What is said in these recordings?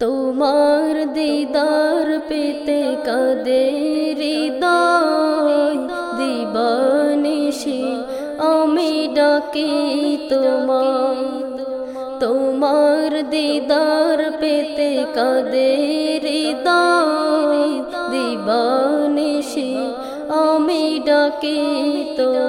তোমার দিদার পেতে কাদে হৃদয়। দিবানিশি, আমি ডাকি তোমার তোমার দিদার পেতে কাদে হৃদয়। দিবানিশি, আমি ডাকি তোমার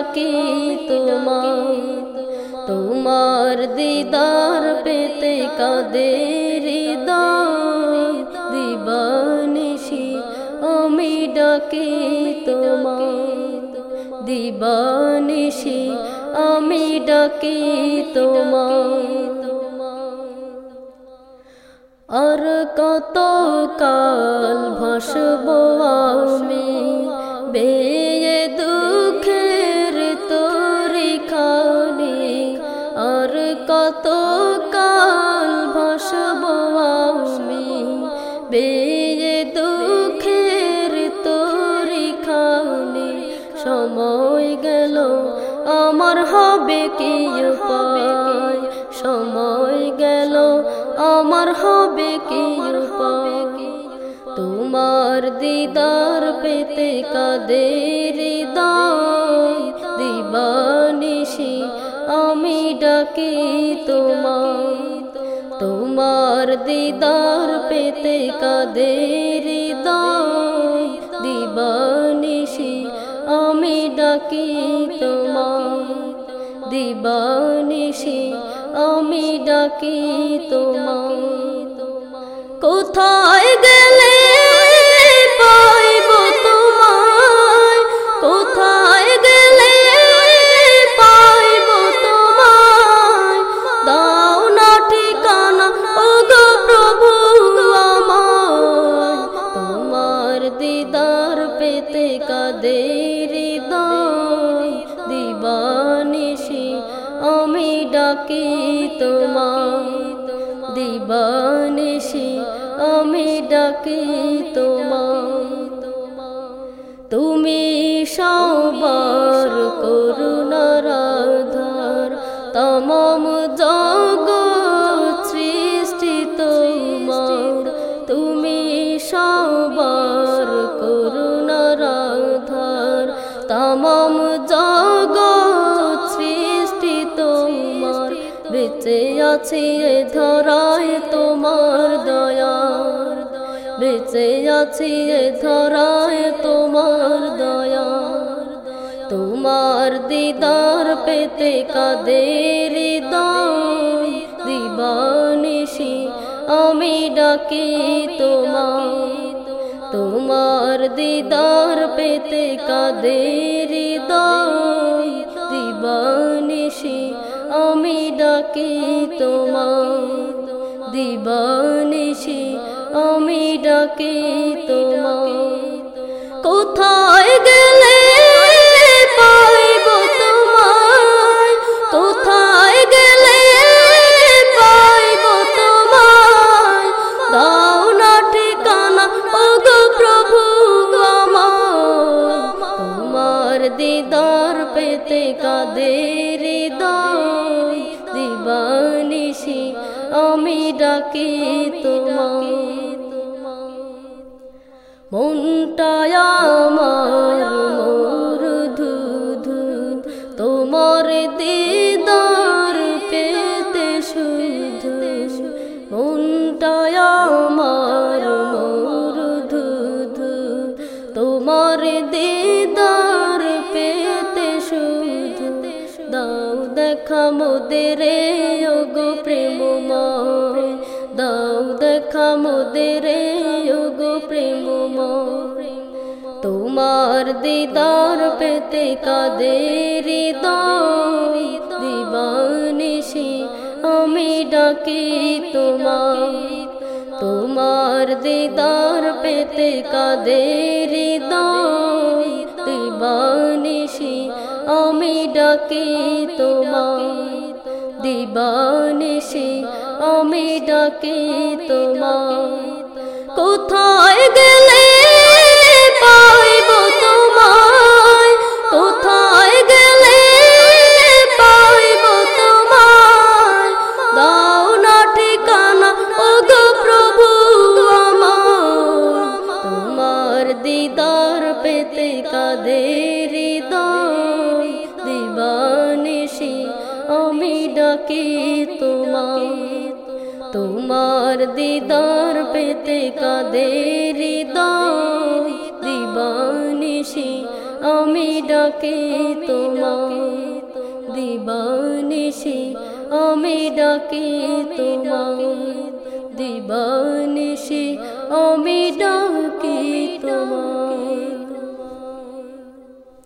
ডাকি তোমায়। তোমার দিদার পেতে কাদে হৃদয়। দিবানিশি, আমি ডাকি তোমার দিবানিশি, আমি ডাকি তোমার আর কত কাল ভাসব আমি বেয়ে কি উপায়? সময় গেল, আমার হবে কি উপায়? তোমার দিদার পেতে কাদে হৃদয়। দিবানিশি, আমি ডাকি তোমার তোমার দিদার পেতে কাদে হৃদয়। দিবানিশি, আমি ডাকি তোমার দিবানিশি আমি ডাকি তোমায়। কোথায় গেলে পাইব তোমার দিবানিশি আমি ডাকি তোমার। তুমি সবার আছি এ ধরায় তোমার দয়ার। বেঁচে আছি এ ধরায় তোমার দয়ার। তোমার দিদার পেতে কাদের দিবানিশি, আমি ডাকি তোমার তোমার দিদার পেতে কাদের হৃদয়। ডাকি তোমার দিবানিশি আমি ডাকি তোমার। কোথায় গেলে পাইব তোমায় কোথায় গেলে পাইব তোমায় দাও না ঠিকানা ও গো প্রভু আমার। তোমার দিদার পেতে কাদের আমি ডাকি তোমার মনটায় আমার মোর ধু তোমার দিদার দেখা মোদের গো প্রেমময় দাও দেখা মোদের গো প্রেমময় তোমার দিদার পেতে কাদের দিবানিশি আমি ডাকি তোমার তোমার দিদার পেতে কাদের দিবানিশি আমি ডাকি তোমার দিবানিশি, আমি ডাকি তোমার কোথায় গেলে পাইব তোমায়? কোথায় গেলে পাইব তোমায়? দাও না ঠিকানা, ওগো প্রভু আমার। তোমার দিদার পেতে কাদের তোমার দিদার পেতে কাদের দিবানিশি আমি ডাকে তোমার। দিবানিশি আমি ডাকে তোমার। দিবানিশি আমি ডাকে